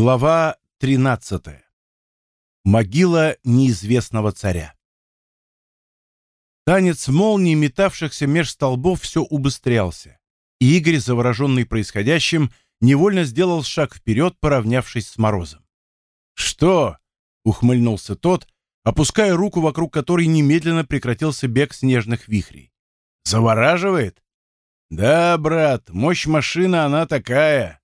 Глава 13. Могила неизвестного царя. Танец молний, метавшихся меж столбов, все убыстрялся, и Игорь, завороженный происходящим, невольно сделал шаг вперед, поравнявшись с Морозом. «Что?» — ухмыльнулся тот, опуская руку, вокруг которой немедленно прекратился бег снежных вихрей. «Завораживает?» «Да, брат, мощь машины она такая.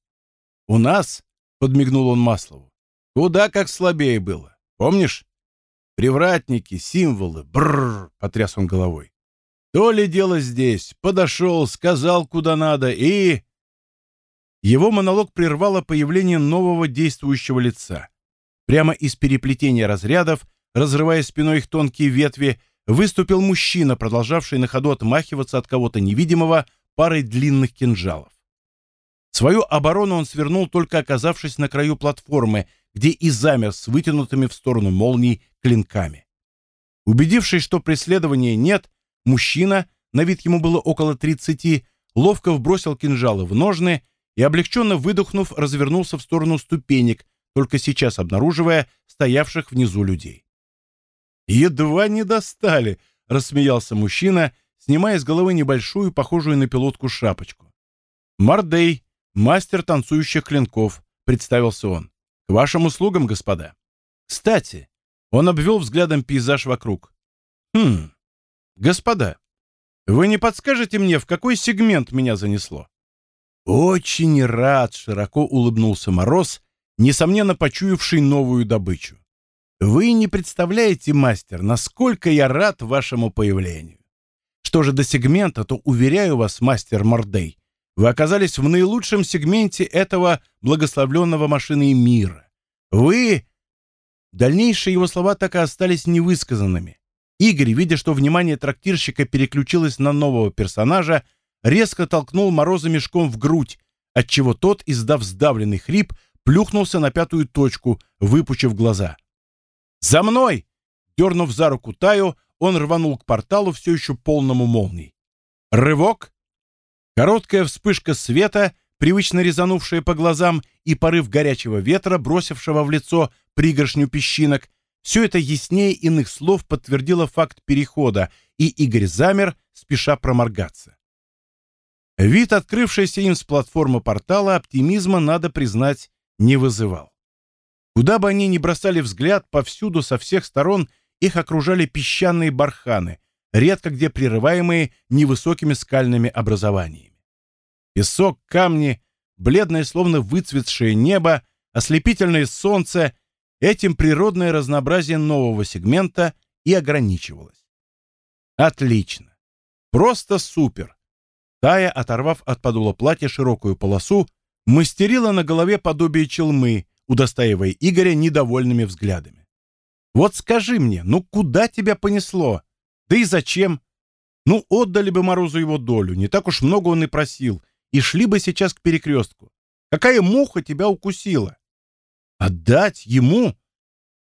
У нас подмигнул он Маслову. Куда как слабее было. Помнишь? Привратники, символы, бррр, потряс он головой. То ли дело здесь. Подошел, сказал, куда надо, и... Его монолог прервало появление нового действующего лица. Прямо из переплетения разрядов, разрывая спиной их тонкие ветви, выступил мужчина, продолжавший на ходу отмахиваться от кого-то невидимого парой длинных кинжалов. Свою оборону он свернул, только оказавшись на краю платформы, где и замер с вытянутыми в сторону молний клинками. Убедившись, что преследования нет, мужчина, на вид ему было около тридцати, ловко вбросил кинжалы в ножны и, облегченно выдохнув, развернулся в сторону ступенек, только сейчас обнаруживая стоявших внизу людей. «Едва не достали!» — рассмеялся мужчина, снимая с головы небольшую, похожую на пилотку шапочку. «Мардей, «Мастер танцующих клинков», — представился он. «К вашим услугам, господа». «Кстати», — он обвел взглядом пейзаж вокруг. «Хм, господа, вы не подскажете мне, в какой сегмент меня занесло?» «Очень рад», — широко улыбнулся Мороз, несомненно почуявший новую добычу. «Вы не представляете, мастер, насколько я рад вашему появлению. Что же до сегмента, то, уверяю вас, мастер Мордей, вы оказались в наилучшем сегменте этого благословленного машины мира. Вы... Дальнейшие его слова так и остались невысказанными. Игорь, видя, что внимание трактирщика переключилось на нового персонажа, резко толкнул Мороза мешком в грудь, отчего тот, издав сдавленный хрип, плюхнулся на пятую точку, выпучив глаза. «За мной!» Дернув за руку Таю, он рванул к порталу, все еще полному молний. Рывок, Короткая вспышка света, привычно резанувшая по глазам, и порыв горячего ветра, бросившего в лицо пригоршню песчинок, все это яснее иных слов подтвердило факт перехода, и Игорь замер, спеша проморгаться. Вид, открывшийся им с платформы портала, оптимизма, надо признать, не вызывал. Куда бы они ни бросали взгляд, повсюду со всех сторон их окружали песчаные барханы, редко где прерываемые невысокими скальными образованиями. Песок, камни, бледное, словно выцветшее небо, ослепительное солнце — этим природное разнообразие нового сегмента и ограничивалось. Отлично. Просто супер. Тая, оторвав от подула платья широкую полосу, мастерила на голове подобие челмы, удостаивая Игоря недовольными взглядами. «Вот скажи мне, ну куда тебя понесло? Да и зачем? Ну, отдали бы Морозу его долю, не так уж много он и просил, и шли бы сейчас к перекрестку. Какая муха тебя укусила? Отдать ему?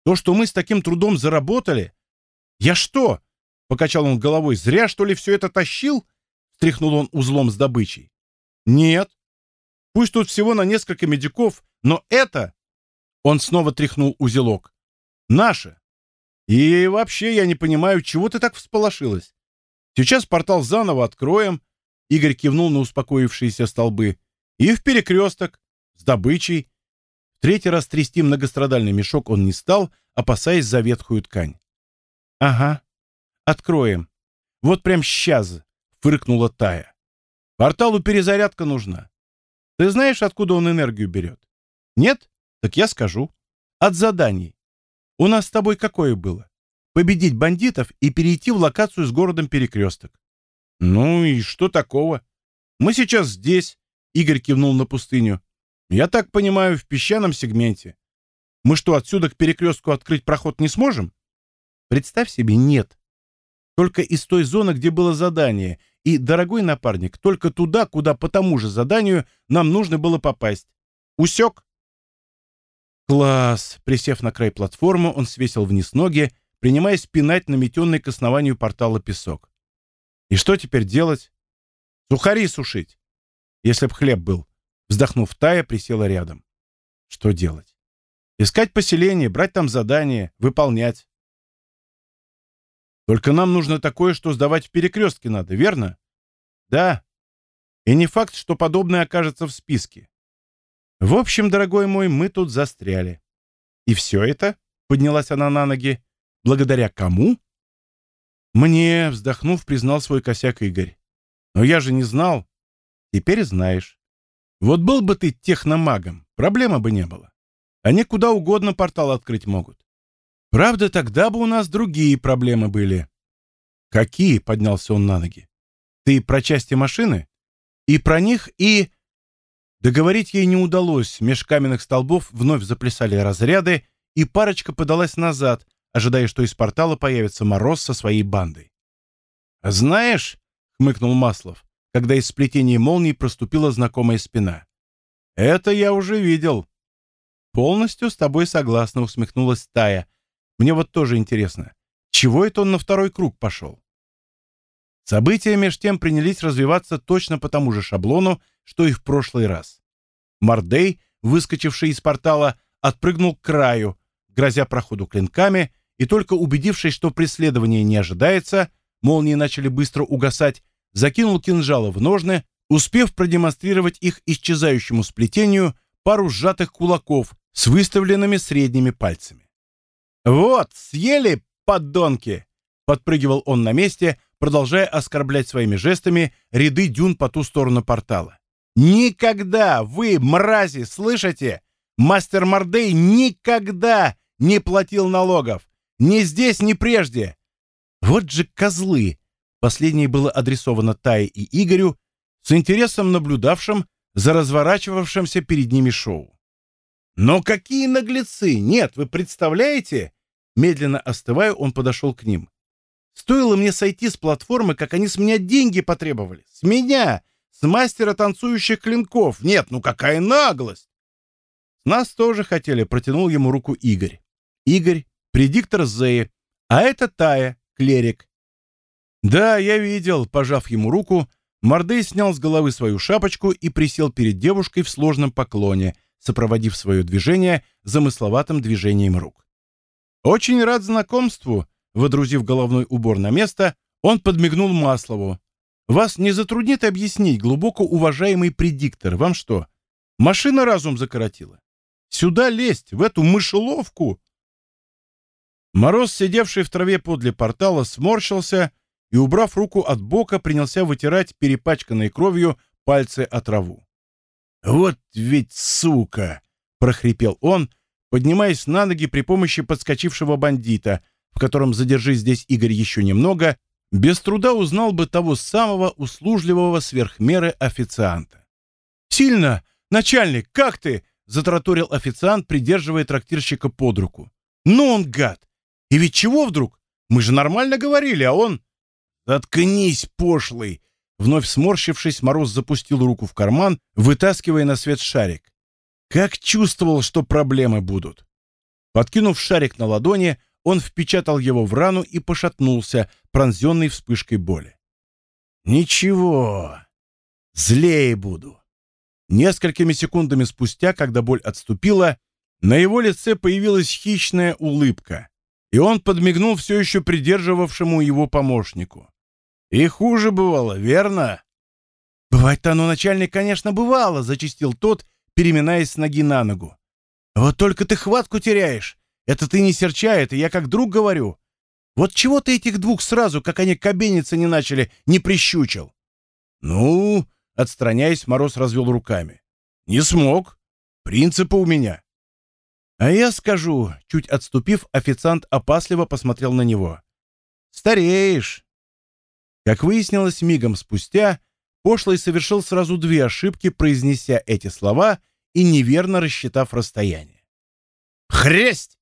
То, что мы с таким трудом заработали? Я что? Покачал он головой. Зря, что ли, все это тащил? Стряхнул он узлом с добычей. Нет. Пусть тут всего на несколько медиков, но это... Он снова тряхнул узелок. Наше. И вообще я не понимаю, чего ты так всполошилась? Сейчас портал заново откроем. Игорь кивнул на успокоившиеся столбы. И в перекресток. С добычей. Третий раз трясти многострадальный мешок он не стал, опасаясь за ветхую ткань. Ага. Откроем. Вот прям сейчас, фыркнула Тая. Порталу перезарядка нужна. Ты знаешь, откуда он энергию берет? Нет? Так я скажу. От заданий. У нас с тобой какое было? Победить бандитов и перейти в локацию с городом Перекресток. Ну и что такого? Мы сейчас здесь, Игорь кивнул на пустыню. Я так понимаю, в песчаном сегменте. Мы что, отсюда к перекрестку открыть проход не сможем? Представь себе, нет. Только из той зоны, где было задание. И, дорогой напарник, только туда, куда по тому же заданию нам нужно было попасть. Усек? «Класс!» Присев на край платформы, он свесил вниз ноги, принимаясь пинать наметенный к основанию портала песок. «И что теперь делать?» «Сухари сушить!» «Если б хлеб был!» Вздохнув Тая, присела рядом. «Что делать?» Искать поселение, брать там задания, выполнять. Только нам нужно такое, что сдавать в перекрестке надо, верно? Да. И не факт, что подобное окажется в списке. В общем, дорогой мой, мы тут застряли. И все это, поднялась она на ноги, благодаря кому? Мне, вздохнув, признал свой косяк Игорь. Но я же не знал. Теперь знаешь. Вот был бы ты техномагом, проблемы бы не было. Они куда угодно портал открыть могут. Правда, тогда бы у нас другие проблемы были. Какие? Поднялся он на ноги. Ты про части машины? И про них, и... Договорить ей не удалось. Меж каменных столбов вновь заплясали разряды, и парочка подалась назад, ожидая, что из портала появится Мороз со своей бандой. «Знаешь», — хмыкнул Маслов, когда из сплетения молний проступила знакомая спина. «Это я уже видел». «Полностью с тобой согласна», — усмехнулась Тая. «Мне вот тоже интересно, чего это он на второй круг пошел?» События меж тем принялись развиваться точно по тому же шаблону, что и в прошлый раз. Мардей, выскочивший из портала, отпрыгнул к краю, грозя проходу клинками, и только убедившись, что преследование не ожидается, молнии начали быстро угасать, закинул кинжалы в ножны, успев продемонстрировать их исчезающему сплетению пару сжатых кулаков с выставленными средними пальцами. «Вот, съели, поддонки!» — подпрыгивал он на месте, продолжая оскорблять своими жестами ряды дюн по ту сторону портала. «Никогда вы, мрази, слышите? Мастер Мордей никогда не платил налогов! Ни здесь, ни прежде! Вот же козлы!» Последнее было адресовано Тае и Игорю, с интересом наблюдавшим за разворачивавшимся перед ними шоу. «Но какие наглецы! Нет, вы представляете?» Медленно остывая, он подошел к ним. «Стоило мне сойти с платформы, как они с меня деньги потребовали. С меня! С мастера танцующих клинков! Нет, ну какая наглость!» «С нас тоже хотели», — протянул ему руку Игорь. «Игорь, предиктор Зеи, а это Тая, клерик. «Да, я видел», — пожав ему руку, Мордей снял с головы свою шапочку и присел перед девушкой в сложном поклоне, сопроводив свое движение замысловатым движением рук. «Очень рад знакомству», — водрузив головной убор на место, он подмигнул Маслову. «Вас не затруднит объяснить, глубоко уважаемый предиктор, вам что, машина разум закоротила? Сюда лезть, в эту мышеловку?» Мороз, сидевший в траве подле портала, сморщился и, убрав руку от бока, принялся вытирать перепачканной кровью пальцы от траву. «Вот ведь сука!» — прохрипел он, поднимаясь на ноги при помощи подскочившего бандита, в котором «задержи здесь Игорь еще немного», без труда узнал бы того самого услужливого сверхмеры официанта. «Сильно! Начальник, как ты?» — затраторил официант, придерживая трактирщика под руку. «Ну он гад! И ведь чего вдруг? Мы же нормально говорили, а он...» «Заткнись, пошлый!» Вновь сморщившись, Мороз запустил руку в карман, вытаскивая на свет шарик. Как чувствовал, что проблемы будут. Подкинув шарик на ладони, он впечатал его в рану и пошатнулся, пронзенный вспышкой боли. «Ничего, злее буду». Несколькими секундами спустя, когда боль отступила, на его лице появилась хищная улыбка, и он подмигнул все еще придерживавшему его помощнику. И хуже бывало, верно? Бывать-то оно, начальник, конечно, бывало, зачистил тот, переминаясь с ноги на ногу. Вот только ты хватку теряешь. Это ты не серчай, это я как друг говорю. Вот чего ты этих двух сразу, как они кабениться не начали, не прищучил? Ну, отстраняясь, Мороз развел руками. Не смог. Принципы у меня. А я скажу, чуть отступив, официант опасливо посмотрел на него. Стареешь. Как выяснилось мигом спустя, Пошлый совершил сразу две ошибки, произнеся эти слова и неверно рассчитав расстояние. «Хресть!»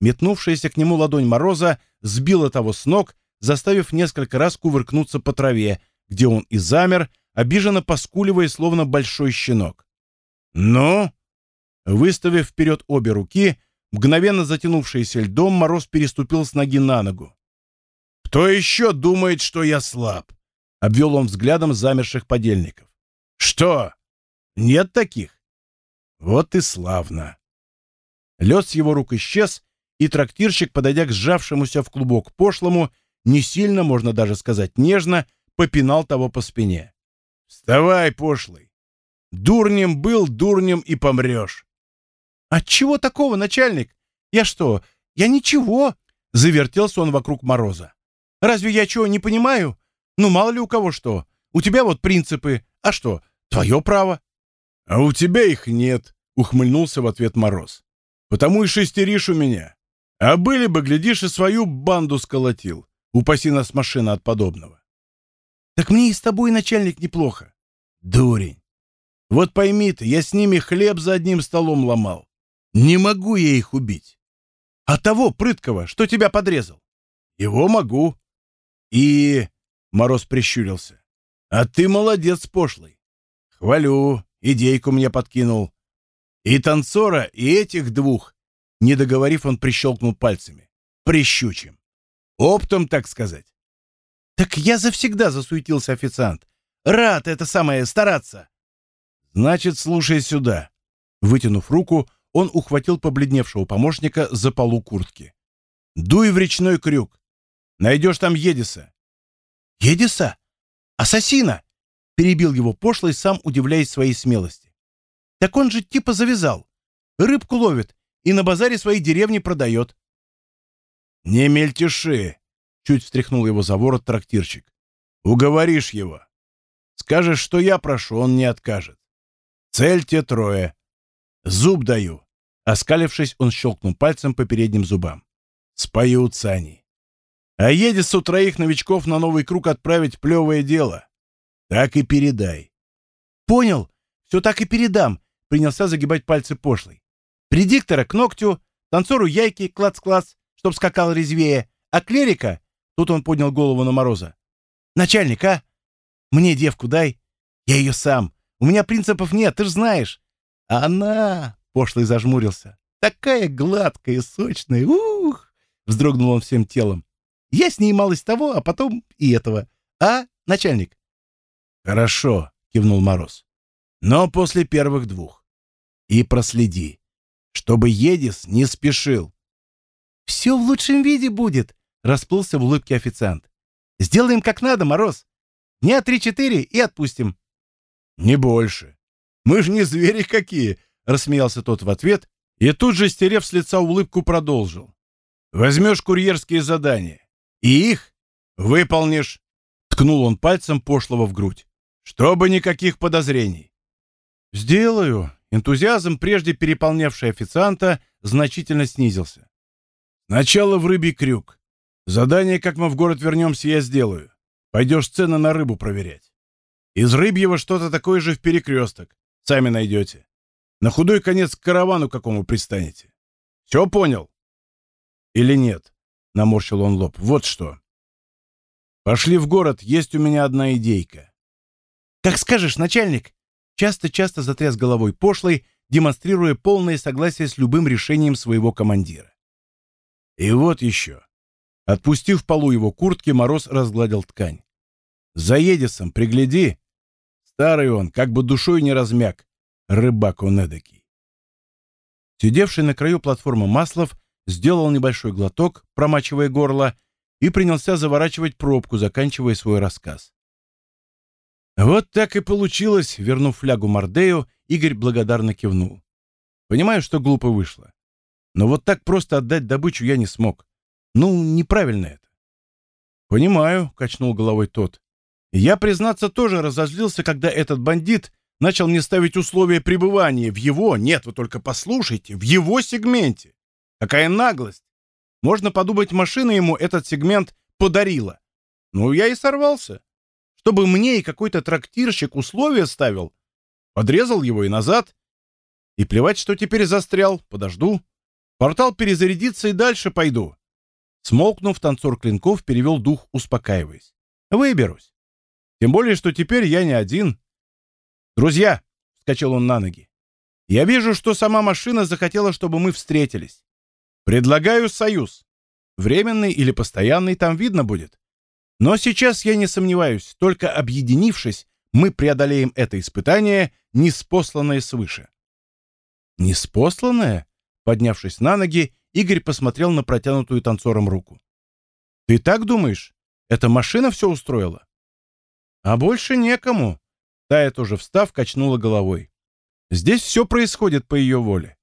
Метнувшаяся к нему ладонь Мороза сбила того с ног, заставив несколько раз кувыркнуться по траве, где он и замер, обиженно поскуливая, словно большой щенок. «Ну?» Выставив вперед обе руки, мгновенно затянувшийся льдом, Мороз переступил с ноги на ногу. «Кто еще думает, что я слаб?» — обвел он взглядом замерших подельников. «Что? Нет таких?» «Вот и славно!» Лед с его рук исчез, и трактирщик, подойдя к сжавшемуся в клубок пошлому, не сильно, можно даже сказать нежно, попинал того по спине. «Вставай, пошлый! Дурнем был, дурнем и помрешь!» «Отчего такого, начальник? Я что, я ничего?» Завертелся он вокруг Мороза. «Разве я чего не понимаю? Ну, мало ли у кого что. У тебя вот принципы. А что, твое право?» «А у тебя их нет», — ухмыльнулся в ответ Мороз. «Потому и шестеришь у меня. А были бы, глядишь, и свою банду сколотил. Упаси нас машина от подобного». «Так мне и с тобой, начальник, неплохо». «Дурень. Вот пойми ты, я с ними хлеб за одним столом ломал. Не могу я их убить. А того прыткого, что тебя подрезал? Его могу. И... Мороз прищурился. А ты молодец, пошлый. Хвалю, идейку мне подкинул. И танцора, и этих двух. Не договорив, он прищелкнул пальцами. Прищучим. Оптом, так сказать. Так я завсегда засуетился официант. Рад это самое стараться. Значит, слушай сюда. Вытянув руку, он ухватил побледневшего помощника за полу куртки. «Дуй в речной крюк. Найдешь там Едиса». «Едиса? Ассасина!» Перебил его пошлый, сам удивляясь своей смелости. «Так он же типа завязал. Рыбку ловит и на базаре своей деревни продает». «Не мельтеши!» — чуть встряхнул его за ворот трактирщик. «Уговоришь его. Скажешь, что я прошу, он не откажет. Цель те трое. Зуб даю. Оскалившись, он щелкнул пальцем по передним зубам. Споются они. А Едису троих новичков на новый круг отправить плевое дело. Так и передай. Понял. Все так и передам. Принялся загибать пальцы пошлый. Предиктора к ногтю, танцору яйки, клац-клац, чтоб скакал резвее, а клерика... Тут он поднял голову на Мороза. «Начальник, а? Мне девку дай. Я ее сам. У меня принципов нет, ты ж знаешь. А она, пошлый зажмурился, такая гладкая сочная, ух! Вздрогнул он всем телом. Я с ней малость того, а потом и этого. А, начальник? Хорошо, кивнул Мороз. Но после первых двух. И проследи, чтобы Едис не спешил. Все в лучшем виде будет, расплылся в улыбке официант. Сделаем как надо, Мороз. Дня три-четыре и отпустим. Не больше. Мы же не звери какие!» — рассмеялся тот в ответ и тут же, стерев с лица улыбку, продолжил. «Возьмешь курьерские задания, и их выполнишь!» Ткнул он пальцем пошлого в грудь. «Чтобы никаких подозрений!» «Сделаю!» Энтузиазм, прежде переполнявший официанта, значительно снизился. «Сначала в рыбий крюк. Задание, как мы в город вернемся, я сделаю. Пойдешь цены на рыбу проверять. Из рыбьего что-то такое же в перекресток. Сами найдете. На худой конец к каравану какому пристанете. Все понял? Или нет? Наморщил он лоб. Вот что. Пошли в город, есть у меня одна идейка. Как скажешь, начальник. Часто-часто затряс головой пошлый, демонстрируя полное согласие с любым решением своего командира. И вот еще. Отпустив полу его куртки, Мороз разгладил ткань. За Едисом пригляди, Старый он, как бы душой не размяк. Рыбак он эдакий. Сидевший на краю платформы Маслов сделал небольшой глоток, промачивая горло, и принялся заворачивать пробку, заканчивая свой рассказ. Вот так и получилось, вернув флягу Мордею, Игорь благодарно кивнул. Понимаю, что глупо вышло. Но вот так просто отдать добычу я не смог. Ну, неправильно это. Понимаю, качнул головой тот. Я, признаться, тоже разозлился, когда этот бандит начал мне ставить условия пребывания в его, нет, вы только послушайте, в его сегменте. Какая наглость! Можно подумать, машина ему этот сегмент подарила. Ну, я и сорвался. Чтобы мне и какой-то трактирщик условия ставил. Подрезал его и назад. И плевать, что теперь застрял, подожду. Портал перезарядится и дальше пойду. Смолкнув, танцор клинков перевел дух, успокаиваясь. Выберусь. Тем более, что теперь я не один. «Друзья!» — вскочил он на ноги. «Я вижу, что сама машина захотела, чтобы мы встретились. Предлагаю союз. Временный или постоянный, там видно будет. Но сейчас я не сомневаюсь, только объединившись, мы преодолеем это испытание, неспосланное свыше». «Неспосланное?» Поднявшись на ноги, Игорь посмотрел на протянутую танцором руку. «Ты так думаешь? Эта машина все устроила?» «А больше некому», — Тая тоже встав, качнула головой. «Здесь все происходит по ее воле.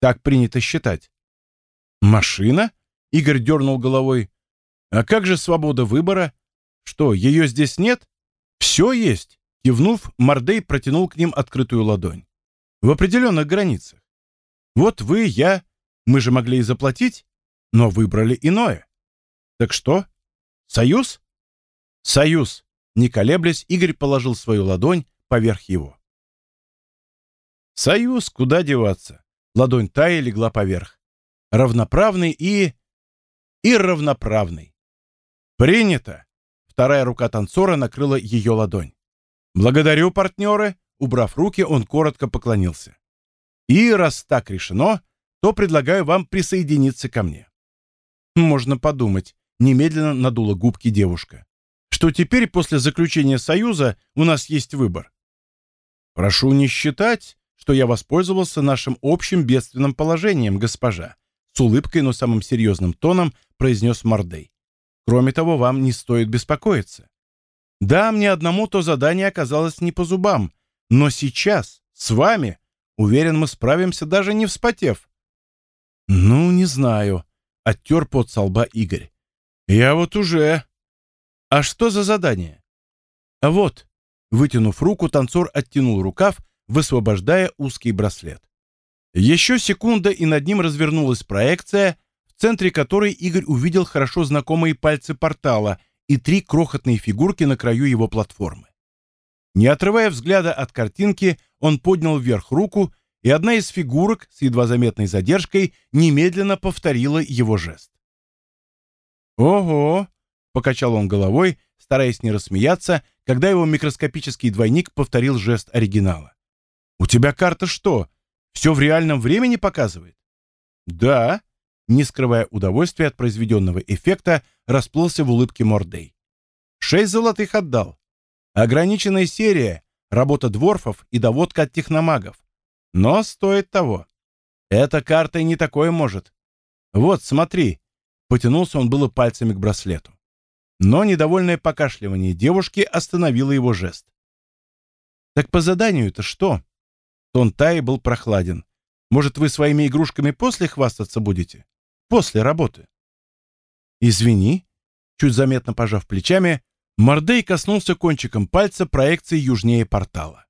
Так принято считать». «Машина?» — Игорь дернул головой. «А как же свобода выбора? Что, ее здесь нет?» «Все есть», — кивнув, Мордей протянул к ним открытую ладонь. «В определенных границах. Вот вы, я, мы же могли и заплатить, но выбрали иное. Так что? Союз? Союз. Не колеблясь, Игорь положил свою ладонь поверх его. Союз, куда деваться? Ладонь Таи легла поверх. Равноправный и... и равноправный. Принято. Вторая рука танцора накрыла ее ладонь. Благодарю, партнеры. Убрав руки, он коротко поклонился. И раз так решено, то предлагаю вам присоединиться ко мне. Можно подумать, немедленно надула губки девушка, что теперь после заключения союза у нас есть выбор. Прошу не считать, что я воспользовался нашим общим бедственным положением, госпожа, с улыбкой, но самым серьезным тоном произнес Мордей. Кроме того, вам не стоит беспокоиться. Да, мне одному то задание оказалось не по зубам, но сейчас, с вами, Уверен, мы справимся, даже не вспотев. Ну, не знаю. Оттер под со лба Игорь. Я вот уже. А что за задание? А вот. Вытянув руку, танцор оттянул рукав, высвобождая узкий браслет. Еще секунда, и над ним развернулась проекция, в центре которой Игорь увидел хорошо знакомые пальцы портала и три крохотные фигурки на краю его платформы. Не отрывая взгляда от картинки, он поднял вверх руку, и одна из фигурок с едва заметной задержкой немедленно повторила его жест. «Ого!» — покачал он головой, стараясь не рассмеяться, когда его микроскопический двойник повторил жест оригинала. «У тебя карта что, все в реальном времени показывает?» «Да», — не скрывая удовольствия от произведенного эффекта, расплылся в улыбке Мордей. «Шесть золотых отдал. Ограниченная серия, работа дворфов и доводка от техномагов. Но стоит того. Эта карта и не такое может. Вот, смотри. Потянулся он было пальцами к браслету. Но недовольное покашливание девушки остановило его жест. «Так по заданию-то что?» Тон Таи был прохладен. «Может, вы своими игрушками после хвастаться будете? После работы?» «Извини», чуть заметно пожав плечами, Мордей коснулся кончиком пальца проекции южнее портала.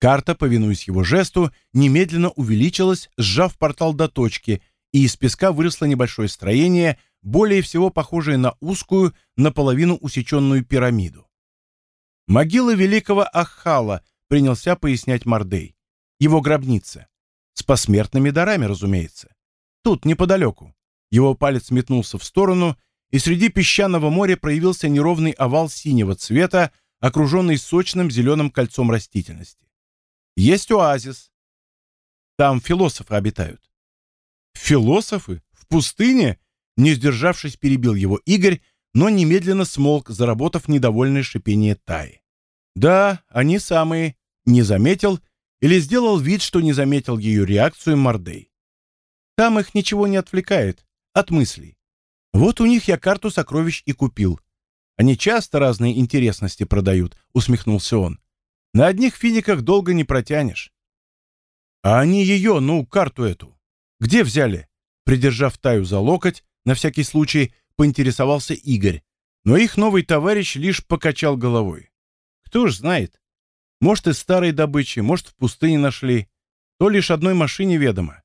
Карта, повинуясь его жесту, немедленно увеличилась, сжав портал до точки, и из песка выросло небольшое строение, более всего похожее на узкую, наполовину усеченную пирамиду. Могила великого Аххала, принялся пояснять Мордей. Его гробница. С посмертными дарами, разумеется. Тут, неподалеку. Его палец метнулся в сторону, и среди песчаного моря проявился неровный овал синего цвета, окруженный сочным зеленым кольцом растительности. Есть оазис. Там философы обитают. Философы? В пустыне? Не сдержавшись, перебил его Игорь, но немедленно смолк, заработав недовольное шипение Таи. Да, они самые. Не заметил или сделал вид, что не заметил ее реакцию Мордей. Там их ничего не отвлекает от мыслей. Вот у них я карту сокровищ и купил. Они часто разные интересности продают, усмехнулся он. На одних финиках долго не протянешь. А они ее, ну, карту эту, где взяли? Придержав Таю за локоть, на всякий случай поинтересовался Игорь, но их новый товарищ лишь покачал головой. Кто ж знает. Может, из старой добычи, может, в пустыне нашли. То лишь одной машине ведомо.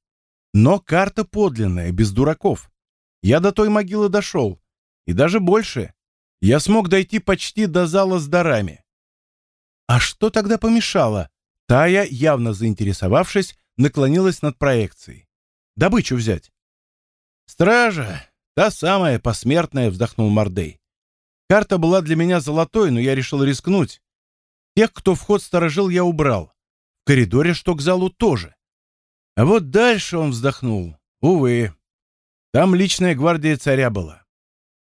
Но карта подлинная, без дураков. Я до той могилы дошел. И даже больше. Я смог дойти почти до зала с дарами. А что тогда помешало? Тая, явно заинтересовавшись, наклонилась над проекцией. Добычу взять. Стража, та самая посмертная, вздохнул Мордей. Карта была для меня золотой, но я решил рискнуть. Тех, кто вход сторожил, я убрал. В коридоре, что к залу, тоже. А вот дальше он вздохнул. Увы. Там личная гвардия царя была.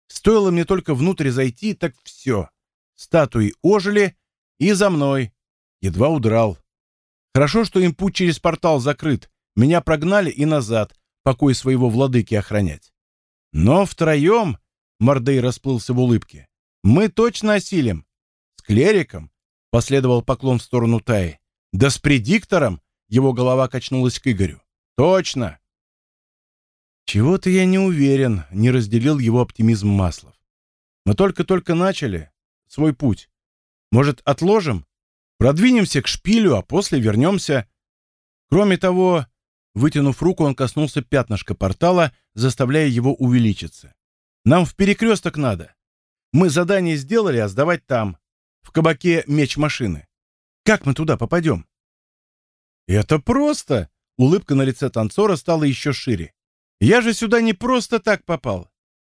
Стоило мне только внутрь зайти, так все. Статуи ожили и за мной. Едва удрал. Хорошо, что им путь через портал закрыт. Меня прогнали и назад, покой своего владыки охранять. Но втроем, Мордей расплылся в улыбке, мы точно осилим. С клериком, последовал поклон в сторону Таи. Да с предиктором, его голова качнулась к Игорю. Точно. Чего-то я не уверен, не разделил его оптимизм Маслов. Мы только-только начали свой путь. Может, отложим? Продвинемся к шпилю, а после вернемся. Кроме того, вытянув руку, он коснулся пятнышка портала, заставляя его увеличиться. Нам в перекресток надо. Мы задание сделали, а сдавать там, в кабаке меч машины. Как мы туда попадем? Это просто. Улыбка на лице танцора стала еще шире. Я же сюда не просто так попал.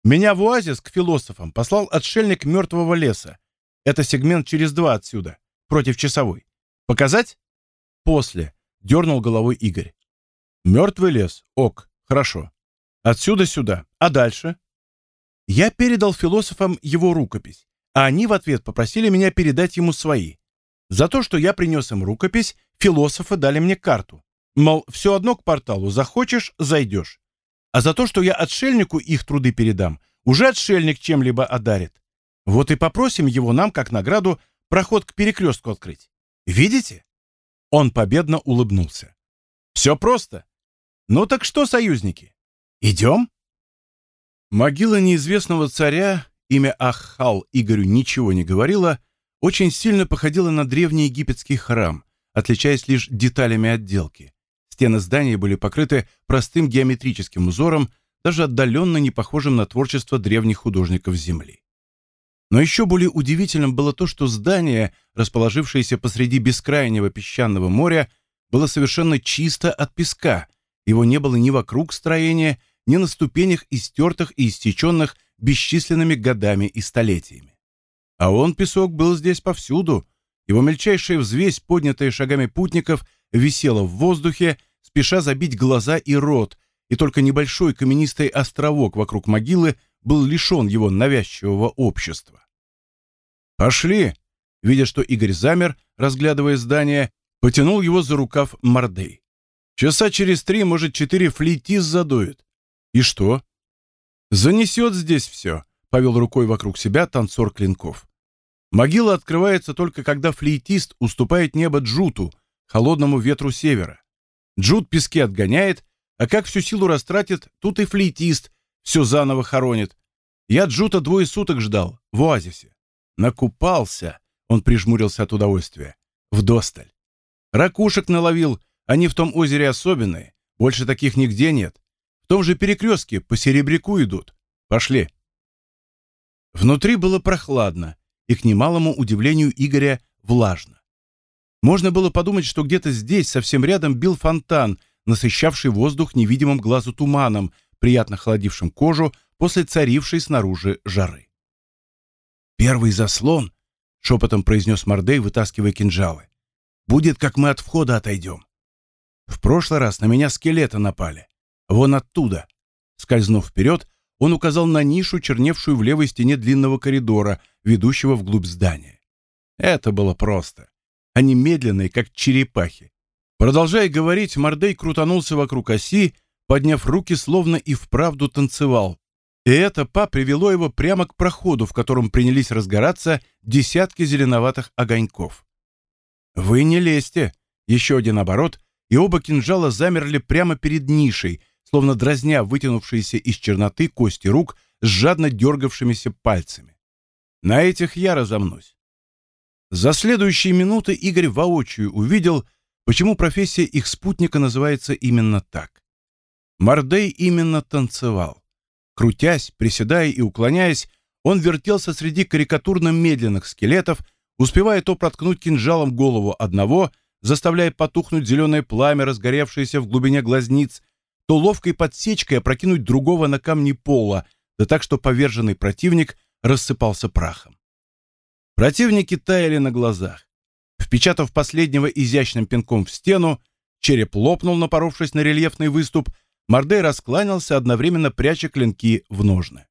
Меня в оазис к философам послал отшельник мертвого леса. Это сегмент через два отсюда, против часовой. Показать? После. Дернул головой Игорь. Мертвый лес. Ок. Хорошо. Отсюда сюда. А дальше? Я передал философам его рукопись, а они в ответ попросили меня передать ему свои. За то, что я принес им рукопись, философы дали мне карту. Мол, все одно к порталу захочешь – зайдешь. А за то, что я отшельнику их труды передам, уже отшельник чем-либо одарит. Вот и попросим его нам, как награду, проход к перекрестку открыть. Видите? Он победно улыбнулся. Все просто. Ну так что, союзники, идем? Могила неизвестного царя, имя Аххал Игорю ничего не говорила, очень сильно походила на древний египетский храм, отличаясь лишь деталями отделки. Стены здания были покрыты простым геометрическим узором, даже отдаленно не похожим на творчество древних художников Земли. Но еще более удивительным было то, что здание, расположившееся посреди бескрайнего песчаного моря, было совершенно чисто от песка, его не было ни вокруг строения, ни на ступенях истертых и истеченных бесчисленными годами и столетиями. А он, песок, был здесь повсюду. Его мельчайшая взвесь, поднятая шагами путников, висела в воздухе, спеша забить глаза и рот, и только небольшой каменистый островок вокруг могилы был лишен его навязчивого общества. «Пошли!» Видя, что Игорь замер, разглядывая здание, потянул его за рукав Мордей. «Часа через три, может, четыре флейтист задует. И что? Занесет здесь все, повел рукой вокруг себя танцор клинков. Могила открывается только когда флейтист уступает небо Джуту, холодному ветру севера. Джут пески отгоняет, а как всю силу растратит, тут и флейтист все заново хоронит. Я Джута двое суток ждал, в оазисе. Накупался, он прижмурился от удовольствия. Вдосталь. Ракушек наловил, они в том озере особенные, больше таких нигде нет том же перекрестке по серебряку идут. Пошли. Внутри было прохладно и, к немалому удивлению Игоря, влажно. Можно было подумать, что где-то здесь, совсем рядом, бил фонтан, насыщавший воздух невидимым глазу туманом, приятно холодившим кожу после царившей снаружи жары. «Первый заслон», — шепотом произнес Мордей, вытаскивая кинжалы, — «будет, как мы от входа отойдем. В прошлый раз на меня скелеты напали. Вон оттуда. Скользнув вперед, он указал на нишу, черневшую в левой стене длинного коридора, ведущего вглубь здания. Это было просто. Они медленные, как черепахи. Продолжая говорить, Мордей крутанулся вокруг оси, подняв руки, словно и вправду танцевал. И это па привело его прямо к проходу, в котором принялись разгораться десятки зеленоватых огоньков. «Вы не лезьте!» Еще один оборот, и оба кинжала замерли прямо перед нишей, словно дразня вытянувшиеся из черноты кости рук с жадно дергавшимися пальцами. На этих я разомнусь. За следующие минуты Игорь воочию увидел, почему профессия их спутника называется именно так. Мордей именно танцевал. Крутясь, приседая и уклоняясь, он вертелся среди карикатурно медленных скелетов, успевая то проткнуть кинжалом голову одного, заставляя потухнуть зеленое пламя, разгоревшееся в глубине глазниц, то ловкой подсечкой опрокинуть другого на камни пола, да так, что поверженный противник рассыпался прахом. Противники таяли на глазах. Впечатав последнего изящным пинком в стену, череп лопнул, напоровшись на рельефный выступ, Мордей раскланялся, одновременно пряча клинки в ножны.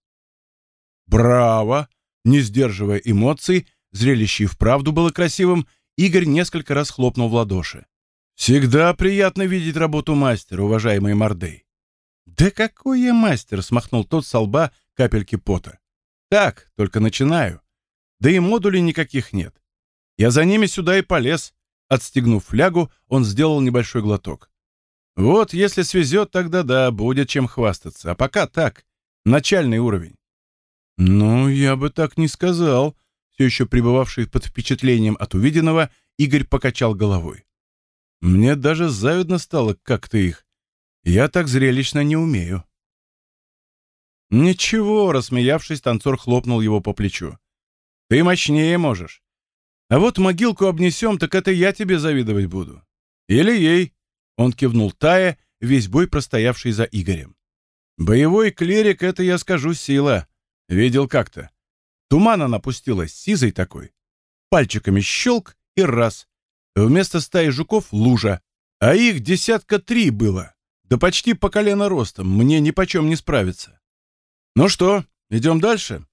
«Браво!» Не сдерживая эмоций, зрелище и вправду было красивым, Игорь несколько раз хлопнул в ладоши. Всегда приятно видеть работу мастера, уважаемый Мордей. «Да какой я мастер!» — смахнул тот со лба капельки пота. «Так, только начинаю. Да и модулей никаких нет. Я за ними сюда и полез». Отстегнув флягу, он сделал небольшой глоток. «Вот, если свезет, тогда да, будет чем хвастаться. А пока так, начальный уровень». «Ну, я бы так не сказал», — все еще пребывавший под впечатлением от увиденного, Игорь покачал головой. «Мне даже завидно стало, как ты их. Я так зрелищно не умею». «Ничего», — рассмеявшись, танцор хлопнул его по плечу. «Ты мощнее можешь. А вот могилку обнесем, так это я тебе завидовать буду. Или ей». Он кивнул Тая, весь бой простоявший за Игорем. «Боевой клерик — это, я скажу, сила. Видел как-то. Туман она пустилась, сизой такой. Пальчиками щелк и раз. Вместо стаи жуков — лужа. А их десятка три было. Да почти по колено ростом, мне ни почем не справиться. Ну что, идем дальше?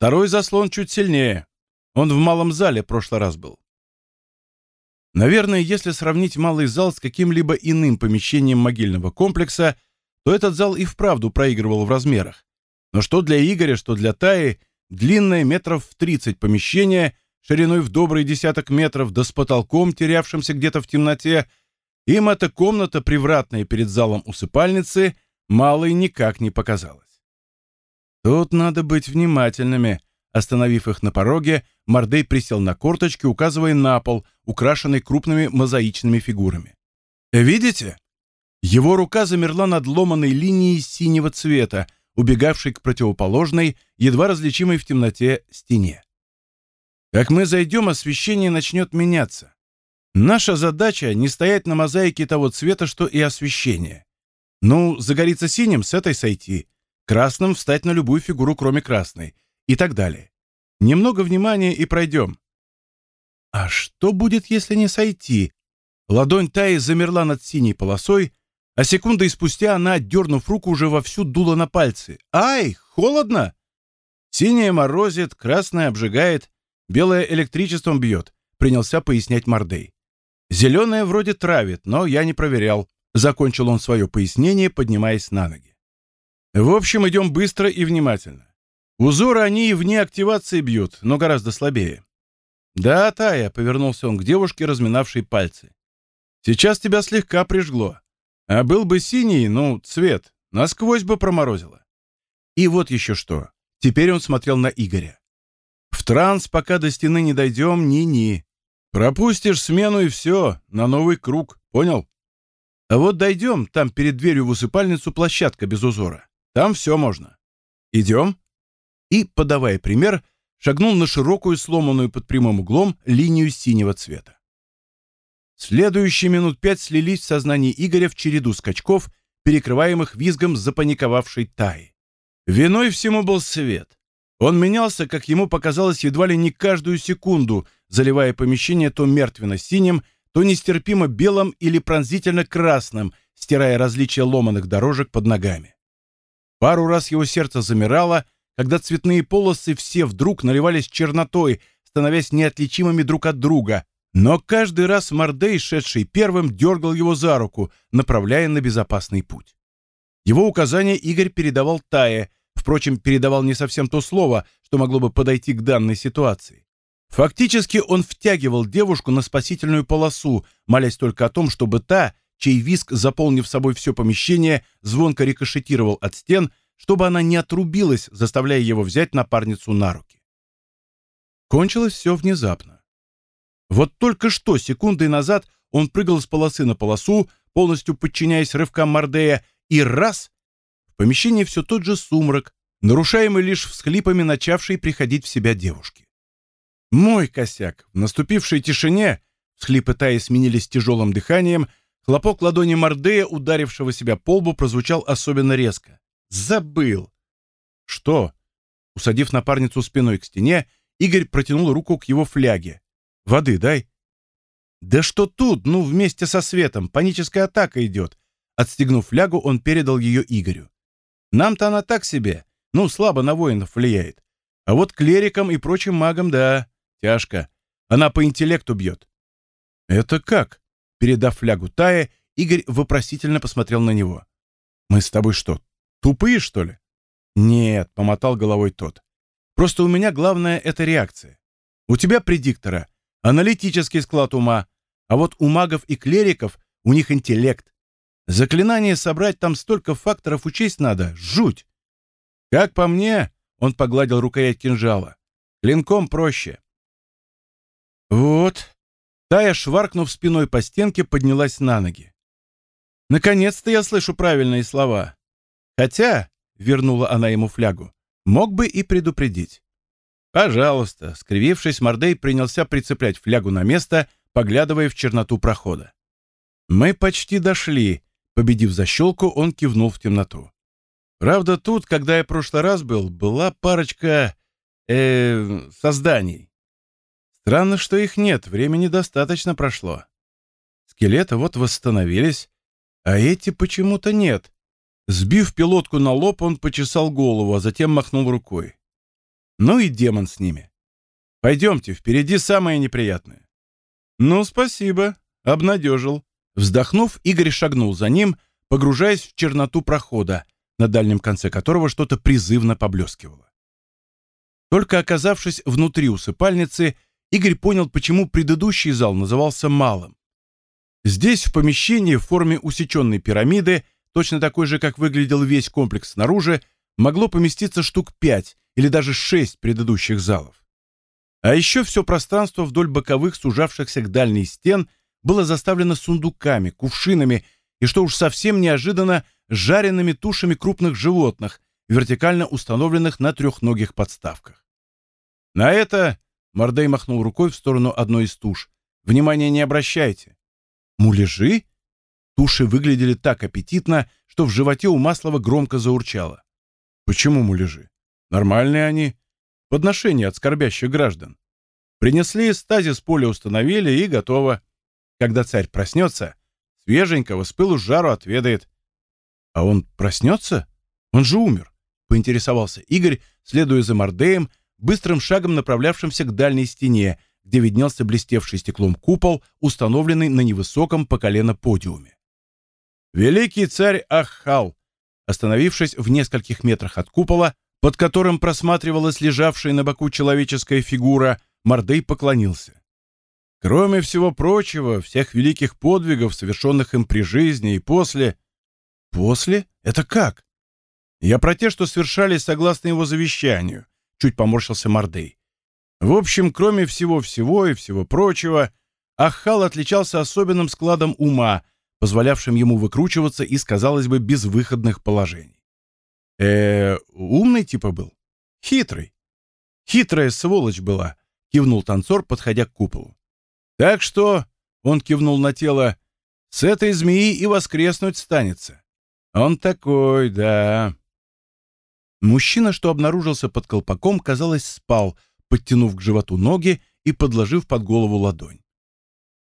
Второй заслон чуть сильнее. Он в малом зале прошлый раз был. Наверное, если сравнить малый зал с каким-либо иным помещением могильного комплекса, то этот зал и вправду проигрывал в размерах. Но что для Игоря, что для Таи, длинное метров в 30 помещение, шириной в добрый десяток метров, да с потолком, терявшимся где-то в темноте, им эта комната, привратная перед залом усыпальницы, малой никак не показалась. Тут надо быть внимательными. Остановив их на пороге, Мордей присел на корточки, указывая на пол, украшенный крупными мозаичными фигурами. «Видите?» Его рука замерла над ломаной линией синего цвета, убегавшей к противоположной, едва различимой в темноте стене. Как мы зайдем, освещение начнет меняться. Наша задача — не стоять на мозаике того цвета, что и освещение. Ну, загорится синим, с этой сойти. Красным — встать на любую фигуру, кроме красной. И так далее. Немного внимания и пройдем. А что будет, если не сойти? Ладонь Таи замерла над синей полосой, а секундой спустя она, отдернув руку, уже вовсю дула на пальцы. «Ай, холодно!» Синее морозит, красное обжигает, белое электричеством бьет, принялся пояснять Мордей. Зеленое вроде травит, но я не проверял. Закончил он свое пояснение, поднимаясь на ноги. В общем, идем быстро и внимательно. Узоры они и вне активации бьют, но гораздо слабее. Да, Тая, повернулся он к девушке, разминавшей пальцы. Сейчас тебя слегка прижгло. А был бы синий, ну, цвет, насквозь бы проморозило. И вот еще что. Теперь он смотрел на Игоря. В транс, пока до стены не дойдем, ни-ни. Пропустишь смену и все, на новый круг, понял? А вот дойдем, там перед дверью в усыпальницу площадка без узора. Там все можно. Идем?» И, подавая пример, шагнул на широкую, сломанную под прямым углом, линию синего цвета. Следующие минут пять слились в сознании Игоря в череду скачков, перекрываемых визгом запаниковавшей Таи. Виной всему был свет. Он менялся, как ему показалось, едва ли не каждую секунду, заливая помещение то мертвенно-синим, то нестерпимо белым или пронзительно красным, стирая различия ломаных дорожек под ногами. Пару раз его сердце замирало, когда цветные полосы все вдруг наливались чернотой, становясь неотличимыми друг от друга, но каждый раз Мордей, шедший первым, дергал его за руку, направляя на безопасный путь. Его указания Игорь передавал Тае, впрочем, передавал не совсем то слово, что могло бы подойти к данной ситуации. Фактически он втягивал девушку на спасительную полосу, молясь только о том, чтобы та чей виск, заполнив собой все помещение, звонко рикошетировал от стен, чтобы она не отрубилась, заставляя его взять напарницу на руки. Кончилось все внезапно. Вот только что, секундой назад, он прыгал с полосы на полосу, полностью подчиняясь рывкам Мордея, и раз — в помещении все тот же сумрак, нарушаемый лишь всхлипами начавшей приходить в себя девушки. Мой косяк. В наступившей тишине всхлипы Таи сменились тяжелым дыханием — Хлопок ладони Мордея, ударившего себя по лбу, прозвучал особенно резко. «Забыл!» «Что?» Усадив напарницу спиной к стене, Игорь протянул руку к его фляге. «Воды дай». «Да что тут? Ну, вместе со светом. Паническая атака идет». Отстегнув флягу, он передал ее Игорю. «Нам-то она так себе. Ну, слабо на воинов влияет. А вот клерикам и прочим магам, да, тяжко. Она по интеллекту бьет». «Это как?» Передав флягу Тае, Игорь вопросительно посмотрел на него. Мы с тобой что, тупые, что ли? Нет, помотал головой тот. Просто у меня главное — это реакция. У тебя, предиктора, аналитический склад ума, а вот у магов и клериков у них интеллект. Заклинание собрать там столько факторов учесть надо. Жуть! Как по мне, он погладил рукоять кинжала. Клинком проще. Вот. Тая, шваркнув спиной по стенке, поднялась на ноги. Наконец-то я слышу правильные слова. Хотя, вернула она ему флягу, мог бы и предупредить. Пожалуйста, скривившись, Мордей принялся прицеплять флягу на место, поглядывая в черноту прохода. Мы почти дошли. Победив защелку, он кивнул в темноту. Правда, тут, когда я прошлый раз был, была парочка... э созданий. Странно, что их нет, времени достаточно прошло. Скелеты вот восстановились, а эти почему-то нет. Сбив пилотку на лоб, он почесал голову, а затем махнул рукой. Ну и демон с ними. Пойдемте, впереди самое неприятное. Ну, спасибо, обнадежил. Вздохнув, Игорь шагнул за ним, погружаясь в черноту прохода, на дальнем конце которого что-то призывно поблескивало. Только оказавшись внутри усыпальницы, Игорь понял, почему предыдущий зал назывался малым. Здесь, в помещении в форме усеченной пирамиды, точно такой же, как выглядел весь комплекс снаружи, могло поместиться штук пять или даже шесть предыдущих залов. А еще все пространство вдоль боковых, сужавшихся к дальней стен, было заставлено сундуками, кувшинами и, что уж совсем неожиданно, жареными тушами крупных животных, вертикально установленных на трехногих подставках. На это Мордей махнул рукой в сторону одной из туш. «Внимания не обращайте». «Муляжи?» Туши выглядели так аппетитно, что в животе у Маслова громко заурчало. «Почему муляжи? Нормальные они. Подношения от скорбящих граждан. Принесли, стазис поля установили и готово. Когда царь проснется, свеженького с пылу с жару отведает. А он проснется? Он же умер, поинтересовался Игорь, следуя за Мордеем, быстрым шагом направлявшимся к дальней стене, где виднелся блестевший стеклом купол, установленный на невысоком по колено подиуме. Великий царь Ахал, остановившись в нескольких метрах от купола, под которым просматривалась лежавшая на боку человеческая фигура, Мордей поклонился. Кроме всего прочего, всех великих подвигов, совершенных им при жизни и после, После? Это как? Я про те, что совершались согласно его завещанию, чуть поморщился Мордей. В общем, кроме всего-всего и всего прочего, Ахал отличался особенным складом ума, позволявшим ему выкручиваться из, казалось бы, безвыходных положений. э умный типа был? Хитрый. Хитрая сволочь была, кивнул танцор, подходя к куполу. Так что, он кивнул на тело, с этой змеи и воскреснуть станется. Он такой, да. Мужчина, что обнаружился под колпаком, казалось, спал, подтянув к животу ноги и подложив под голову ладонь.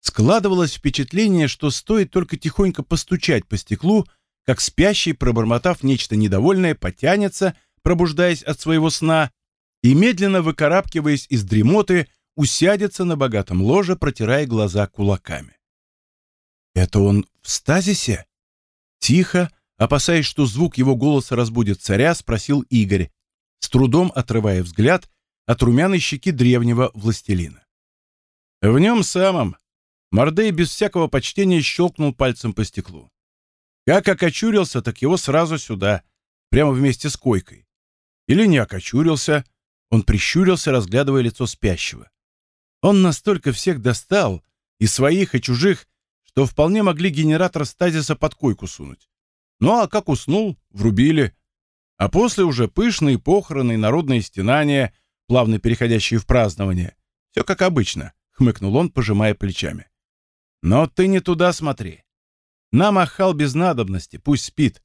Складывалось впечатление, что стоит только тихонько постучать по стеклу, как спящий, пробормотав нечто недовольное, потянется, пробуждаясь от своего сна, и, медленно выкарабкиваясь из дремоты, усядется на богатом ложе, протирая глаза кулаками. «Это он в стазисе?» Тихо, Опасаясь, что звук его голоса разбудит царя, спросил Игорь, с трудом отрывая взгляд от румяной щеки древнего властелина. В нем самом Мордей без всякого почтения щелкнул пальцем по стеклу. Как окочурился, так его сразу сюда, прямо вместе с койкой. Или не окочурился, он прищурился, разглядывая лицо спящего. Он настолько всех достал, и своих, и чужих, что вполне могли генератор стазиса под койку сунуть. Ну а как уснул, врубили. А после уже пышные похороны и народные стенания, плавно переходящие в празднование. Все как обычно, хмыкнул он, пожимая плечами. Но ты не туда смотри. Нам Ахал без надобности, пусть спит.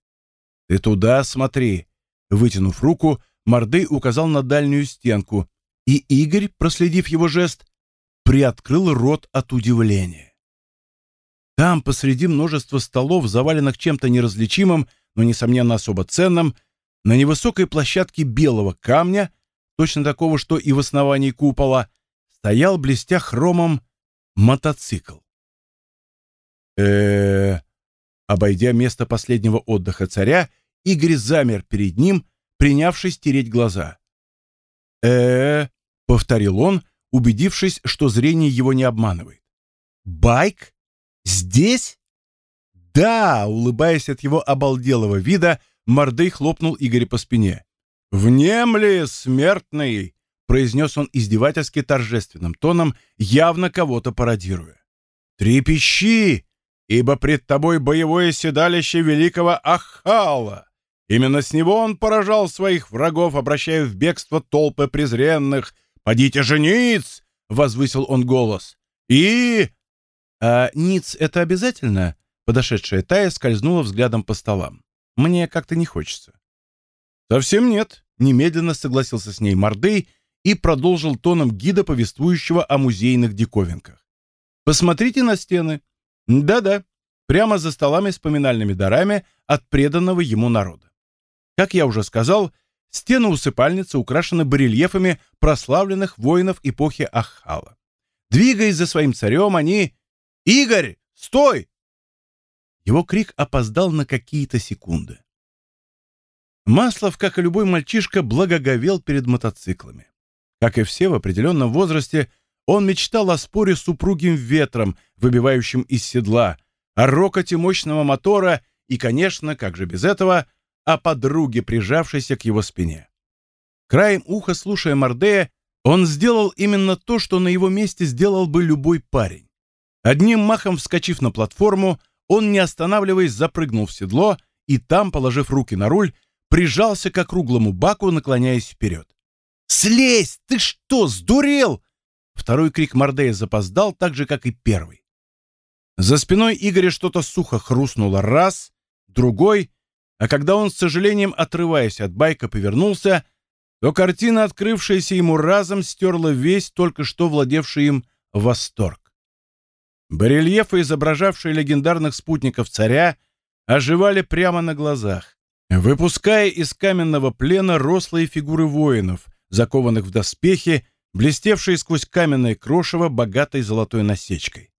Ты туда смотри. Вытянув руку, Мордей указал на дальнюю стенку, и Игорь, проследив его жест, приоткрыл рот от удивления. Там, посреди множества столов, заваленных чем-то неразличимым, но, несомненно, особо ценным, на невысокой площадке белого камня, точно такого, что и в основании купола, стоял, блестя хромом, мотоцикл. э Обойдя место последнего отдыха царя, Игорь замер перед ним, принявшись тереть глаза. э, повторил он, убедившись, что зрение его не обманывает. «Байк? Здесь?» «Да!» — улыбаясь от его обалделого вида, Мордей хлопнул Игоря по спине. «Внемли, смертный!» — произнес он издевательски торжественным тоном, явно кого-то пародируя. «Трепещи, ибо пред тобой боевое седалище великого Ахала!» Именно с него он поражал своих врагов, обращая в бегство толпы презренных. «Подите же, Ниц!» — возвысил он голос. «И...» «А Ниц — это обязательно?» Подошедшая Тая скользнула взглядом по столам. «Мне как-то не хочется». «Совсем нет», — немедленно согласился с ней Мордей и продолжил тоном гида, повествующего о музейных диковинках. «Посмотрите на стены. Да-да, прямо за столами с поминальными дарами от преданного ему народа. Как я уже сказал, стены усыпальницы украшены барельефами прославленных воинов эпохи Ахала. Двигаясь за своим царем, они... «Игорь, стой!» Его крик опоздал на какие-то секунды. Маслов, как и любой мальчишка, благоговел перед мотоциклами. Как и все в определенном возрасте, он мечтал о споре с упругим ветром, выбивающим из седла, о рокоте мощного мотора и, конечно, как же без этого, о подруге, прижавшейся к его спине. Краем уха, слушая Мордея, он сделал именно то, что на его месте сделал бы любой парень. Одним махом вскочив на платформу, он, не останавливаясь, запрыгнул в седло и там, положив руки на руль, прижался к округлому баку, наклоняясь вперед. «Слезь! Ты что, сдурел?» Второй крик Мордея запоздал, так же, как и первый. За спиной Игоря что-то сухо хрустнуло раз, другой, а когда он, с сожалением отрываясь от байка, повернулся, то картина, открывшаяся ему разом, стерла весь только что владевший им восторг. Барельефы, изображавшие легендарных спутников царя, оживали прямо на глазах, выпуская из каменного плена рослые фигуры воинов, закованных в доспехи, блестевшие сквозь каменное крошево богатой золотой насечкой.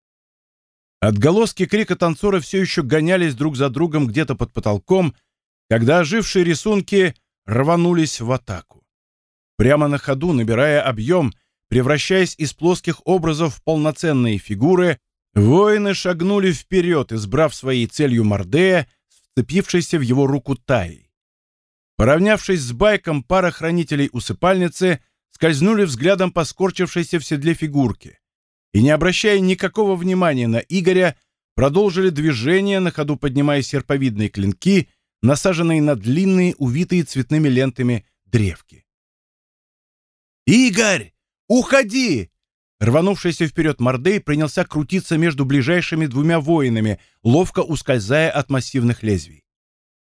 Отголоски крика танцора все еще гонялись друг за другом где-то под потолком, когда ожившие рисунки рванулись в атаку. Прямо на ходу, набирая объем, превращаясь из плоских образов в полноценные фигуры, воины шагнули вперед, избрав своей целью Мордея, вцепившейся в его руку Таей. Поравнявшись с байком, пара хранителей усыпальницы скользнули взглядом по скорчившейся в седле фигурке и, не обращая никакого внимания на Игоря, продолжили движение, на ходу поднимая серповидные клинки, насаженные на длинные, увитые цветными лентами древки. «Игорь, уходи!» Рванувшийся вперед Мордей принялся крутиться между ближайшими двумя воинами, ловко ускользая от массивных лезвий.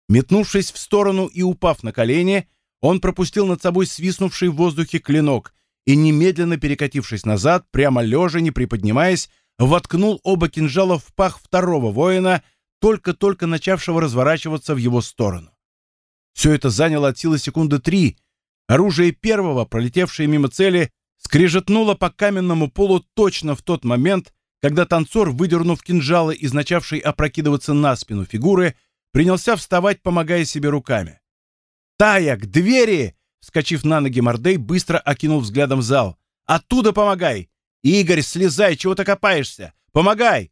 Метнувшись в сторону и упав на колени, он пропустил над собой свистнувший в воздухе клинок и, немедленно перекатившись назад, прямо лежа, не приподнимаясь, воткнул оба кинжала в пах второго воина, только-только начавшего разворачиваться в его сторону. Все это заняло от силы секунды три. Оружие первого, пролетевшее мимо цели, скрежетнуло по каменному полу точно в тот момент, когда танцор, выдернув кинжалы из начавшей опрокидываться на спину фигуры, принялся вставать, помогая себе руками. «Тая, к двери!» Вскочив на ноги Мордей, быстро окинул взглядом зал. «Оттуда помогай! Игорь, слезай, чего ты копаешься? Помогай!»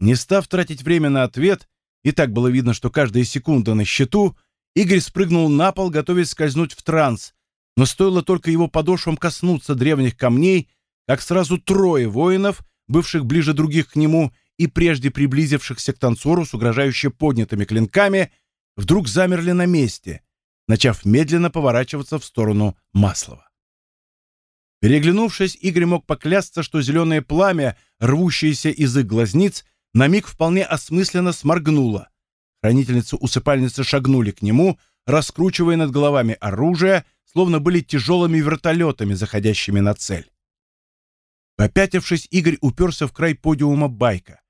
Не став тратить время на ответ, и так было видно, что каждая секунда на счету, Игорь спрыгнул на пол, готовясь скользнуть в транс, но стоило только его подошвам коснуться древних камней, как сразу трое воинов, бывших ближе других к нему и прежде приблизившихся к танцору с угрожающе поднятыми клинками, вдруг замерли на месте, начав медленно поворачиваться в сторону Маслова. Переглянувшись, Игорь мог поклясться, что зеленое пламя, рвущееся из их глазниц, на миг вполне осмысленно сморгнуло. Хранительницы усыпальницы шагнули к нему, раскручивая над головами оружие, словно были тяжелыми вертолетами, заходящими на цель. Попятившись, Игорь уперся в край подиума байка.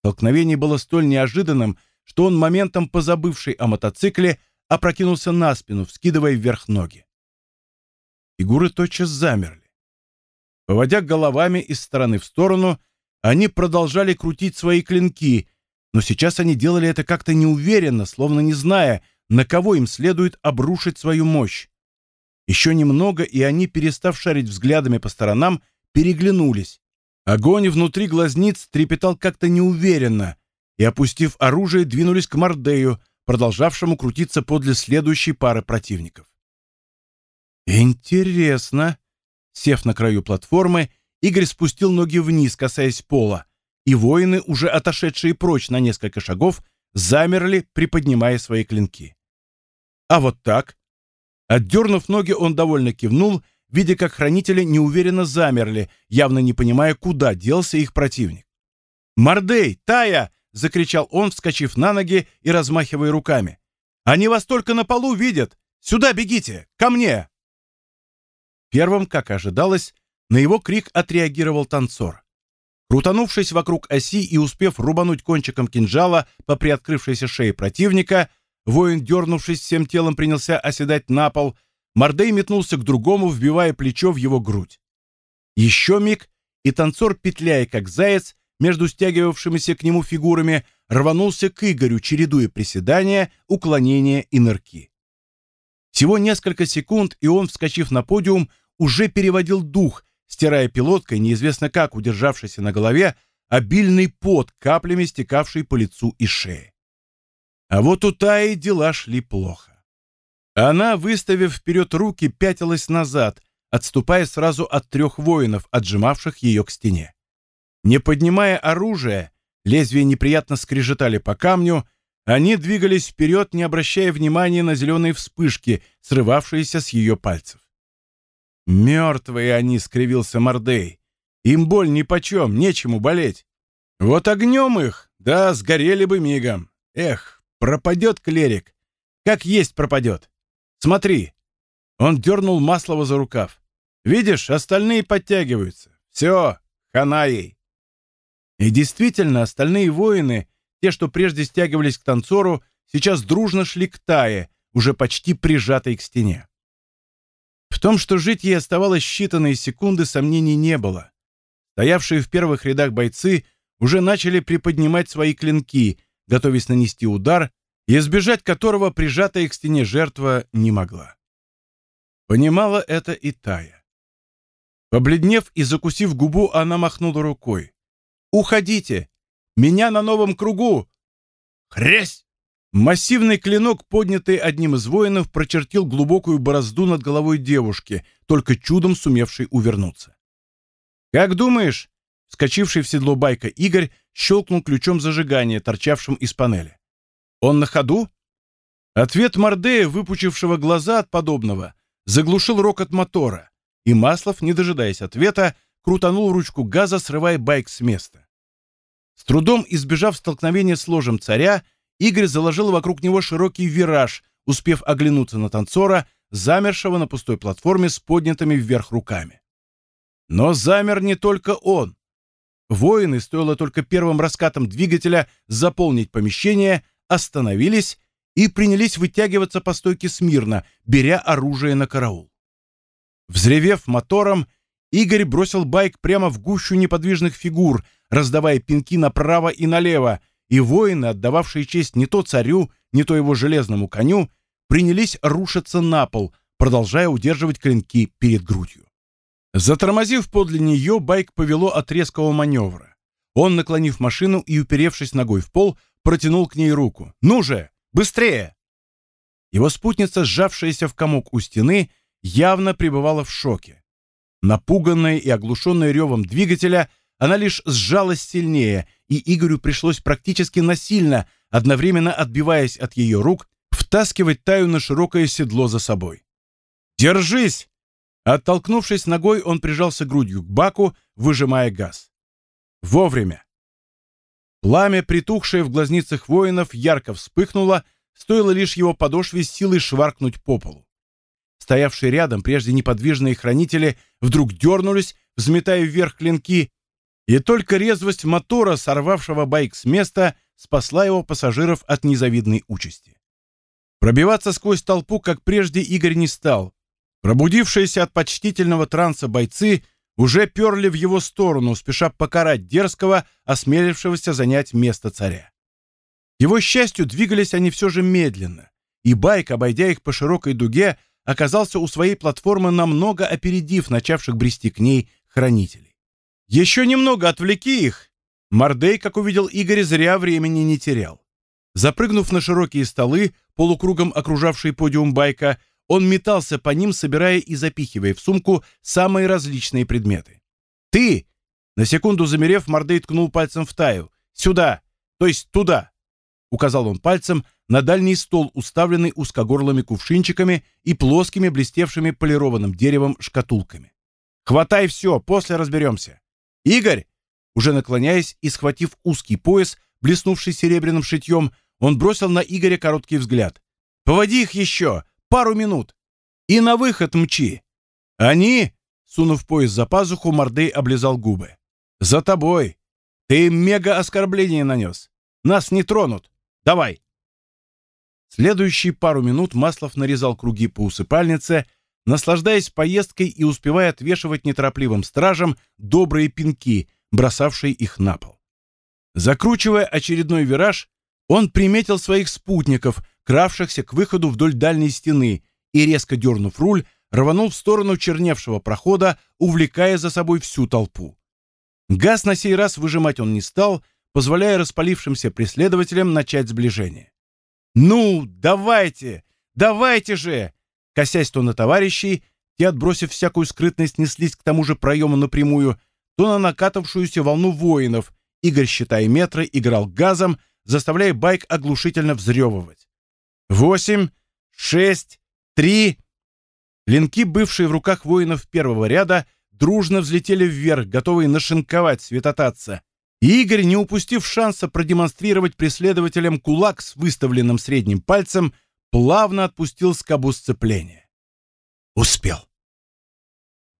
Столкновение было столь неожиданным, что он, моментом позабывший о мотоцикле, опрокинулся на спину, вскидывая вверх ноги. Фигуры тотчас замерли. Поводя головами из стороны в сторону, они продолжали крутить свои клинки, но сейчас они делали это как-то неуверенно, словно не зная, на кого им следует обрушить свою мощь. Еще немного, и они, перестав шарить взглядами по сторонам, переглянулись. Огонь внутри глазниц трепетал как-то неуверенно, и, опустив оружие, двинулись к Мордею, продолжавшему крутиться подле следующей пары противников. «Интересно!» Сев на краю платформы, Игорь спустил ноги вниз, касаясь пола, и воины, уже отошедшие прочь на несколько шагов, замерли, приподнимая свои клинки. А вот так. Отдернув ноги, он довольно кивнул, видя, как хранители неуверенно замерли, явно не понимая, куда делся их противник. «Мордей! Тая!» — закричал он, вскочив на ноги и размахивая руками. «Они вас только на полу видят! Сюда бегите! Ко мне!» Первым, как ожидалось, на его крик отреагировал танцор. Крутанувшись вокруг оси и успев рубануть кончиком кинжала по приоткрывшейся шее противника, Воин, дернувшись всем телом, принялся оседать на пол. Мордей метнулся к другому, вбивая плечо в его грудь. Еще миг, и танцор, петляя как заяц, между стягивавшимися к нему фигурами, рванулся к Игорю, чередуя приседания, уклонения и нырки. Всего несколько секунд, и он, вскочив на подиум, уже переводил дух, стирая пилоткой, неизвестно как удержавшийся на голове, обильный пот, каплями стекавший по лицу и шее. А вот у Таи дела шли плохо. Она, выставив вперед руки, пятилась назад, отступая сразу от трех воинов, отжимавших ее к стене. Не поднимая оружие, лезвия неприятно скрежетали по камню, они двигались вперед, не обращая внимания на зеленые вспышки, срывавшиеся с ее пальцев. «Мертвые они!» — скривился Мордей. «Им боль нипочем, нечему болеть. Вот огнем их, да, сгорели бы мигом. Эх, Пропадет клерик. Как есть пропадет. Смотри. Он дернул Маслова за рукав. Видишь, остальные подтягиваются. Все, хана ей. И действительно, остальные воины, те, что прежде стягивались к танцору, сейчас дружно шли к Тае, уже почти прижатой к стене. В том, что жить ей оставалось считанные секунды, сомнений не было. Стоявшие в первых рядах бойцы уже начали приподнимать свои клинки, готовясь нанести удар, избежать которого прижатая к стене жертва не могла. Понимала это и Тая. Побледнев и закусив губу, она махнула рукой. «Уходите! Меня на новом кругу!» «Хрясь!» Массивный клинок, поднятый одним из воинов, прочертил глубокую борозду над головой девушки, только чудом сумевшей увернуться. «Как думаешь?» Вскочивший в седло байка Игорь щелкнул ключом зажигания, торчавшим из панели. «Он на ходу?» Ответ Мордея, выпучившего глаза от подобного, заглушил рокот мотора, и Маслов, не дожидаясь ответа, крутанул ручку газа, срывая байк с места. С трудом избежав столкновения с ложем царя, Игорь заложил вокруг него широкий вираж, успев оглянуться на танцора, замершего на пустой платформе с поднятыми вверх руками. Но замер не только он. Воины, стоило только первым раскатом двигателя заполнить помещение, остановились и принялись вытягиваться по стойке смирно, беря оружие на караул. Взревев мотором, Игорь бросил байк прямо в гущу неподвижных фигур, раздавая пинки направо и налево, и воины, отдававшие честь не то царю, не то его железному коню, принялись рушиться на пол, продолжая удерживать клинки перед грудью. Затормозив подле нее, байк повело от резкого маневра. Он, наклонив машину и уперевшись ногой в пол, протянул к ней руку. «Ну же! Быстрее!» Его спутница, сжавшаяся в комок у стены, явно пребывала в шоке. Напуганная и оглушенная ревом двигателя, она лишь сжалась сильнее, и Игорю пришлось практически насильно, одновременно отбиваясь от ее рук, втаскивать Таю на широкое седло за собой. «Держись!» Оттолкнувшись ногой, он прижался грудью к баку, выжимая газ. Вовремя. Пламя, притухшее в глазницах воинов, ярко вспыхнуло, стоило лишь его подошве с силой шваркнуть по полу. Стоявшие рядом прежде неподвижные хранители вдруг дернулись, взметая вверх клинки, и только резвость мотора, сорвавшего байк с места, спасла его пассажиров от незавидной участи. Пробиваться сквозь толпу, как прежде, Игорь не стал. Пробудившиеся от почтительного транса бойцы уже перли в его сторону, спеша покарать дерзкого, осмелившегося занять место царя. его счастью, двигались они все же медленно, и байк, обойдя их по широкой дуге, оказался у своей платформы намного опередив начавших брести к ней хранителей. «Еще немного отвлеки их!» Мордей, как увидел Игорь, зря времени не терял. Запрыгнув на широкие столы, полукругом окружавшие подиум байка, он метался по ним, собирая и запихивая в сумку самые различные предметы. «Ты!» На секунду замерев, Мордей ткнул пальцем в Таю. «Сюда! То есть туда!» Указал он пальцем на дальний стол, уставленный узкогорлыми кувшинчиками и плоскими блестевшими полированным деревом шкатулками. «Хватай все, после разберемся!» «Игорь!» Уже наклоняясь и схватив узкий пояс, блеснувший серебряным шитьем, он бросил на Игоря короткий взгляд. «Поводи их еще! Пару минут! И на выход мчи!» «Они!» Сунув пояс за пазуху, Мордей облизал губы. «За тобой! Ты им мега-оскорбление нанес! Нас не тронут! Давай!» Следующие пару минут Маслов нарезал круги по усыпальнице, наслаждаясь поездкой и успевая отвешивать неторопливым стражам добрые пинки, бросавшие их на пол. Закручивая очередной вираж, он приметил своих спутников, кравшихся к выходу вдоль дальней стены, и, резко дернув руль, рванул в сторону черневшего прохода, увлекая за собой всю толпу. Газ на сей раз выжимать он не стал, позволяя распалившимся преследователям начать сближение. «Ну, давайте! Давайте же!» Косясь то на товарищей, те, отбросив всякую скрытность, неслись к тому же проему напрямую, то на накатавшуюся волну воинов. Игорь, считая метры, играл газом, заставляя байк оглушительно взрёвывать. «Восемь, шесть, три...» Линки, бывшие в руках воинов первого ряда, дружно взлетели вверх, готовые нашинковать, светотаться. И Игорь, не упустив шанса продемонстрировать преследователям кулак с выставленным средним пальцем, плавно отпустил скобу сцепления. Успел.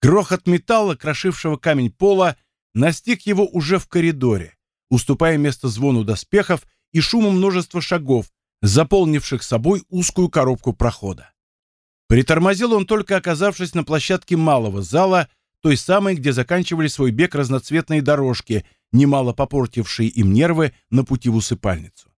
Грохот металла, крошившего камень пола, настиг его уже в коридоре, уступая место звону доспехов и шуму множества шагов, заполнивших собой узкую коробку прохода. Притормозил он только оказавшись на площадке малого зала, той самой, где заканчивали свой бег разноцветные дорожки, немало попортившие им нервы на пути в усыпальницу.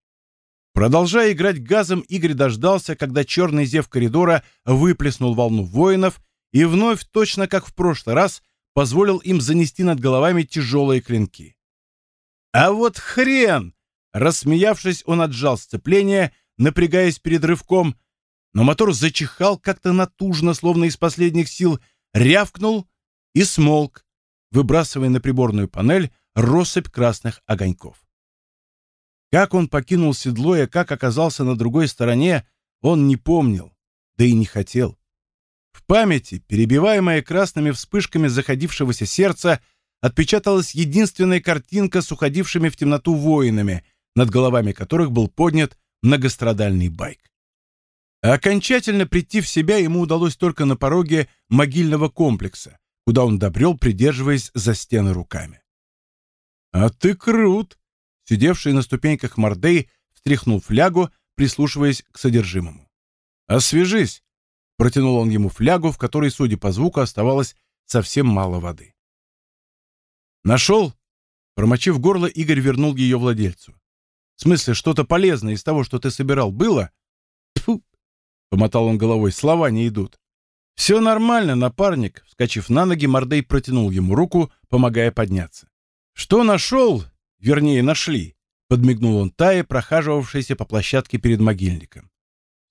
Продолжая играть газом, Игорь дождался, когда черный зев коридора выплеснул волну воинов и вновь, точно как в прошлый раз, позволил им занести над головами тяжелые клинки. «А вот хрен!» Рассмеявшись, он отжал сцепление, напрягаясь перед рывком, но мотор зачихал как-то натужно, словно из последних сил, рявкнул и смолк, выбрасывая на приборную панель россыпь красных огоньков. Как он покинул седло и как оказался на другой стороне, он не помнил, да и не хотел. В памяти, перебиваемая красными вспышками заходившегося сердца, отпечаталась единственная картинка с уходившими в темноту воинами, над головами которых был поднят многострадальный байк. А окончательно прийти в себя ему удалось только на пороге могильного комплекса, куда он добрел, придерживаясь за стены руками. «А ты крут!» Сидевший на ступеньках Мордей встряхнул флягу, прислушиваясь к содержимому. «Освежись!» Протянул он ему флягу, в которой, судя по звуку, оставалось совсем мало воды. «Нашел?» Промочив горло, Игорь вернул ее владельцу. «В смысле, что-то полезное из того, что ты собирал, было?» Тьфу! Помотал он головой. «Слова не идут». «Все нормально, напарник», — вскочив на ноги, Мордей протянул ему руку, помогая подняться. «Что нашел? Вернее, нашли», — подмигнул он Тае, прохаживавшейся по площадке перед могильником.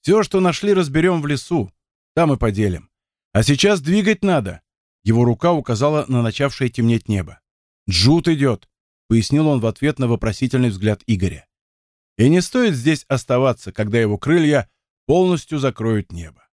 «Все, что нашли, разберем в лесу. Там и поделим. А сейчас двигать надо». Его рука указала на начавшее темнеть небо. «Джут идет», — пояснил он в ответ на вопросительный взгляд Игоря. «И не стоит здесь оставаться, когда его крылья полностью закроют небо.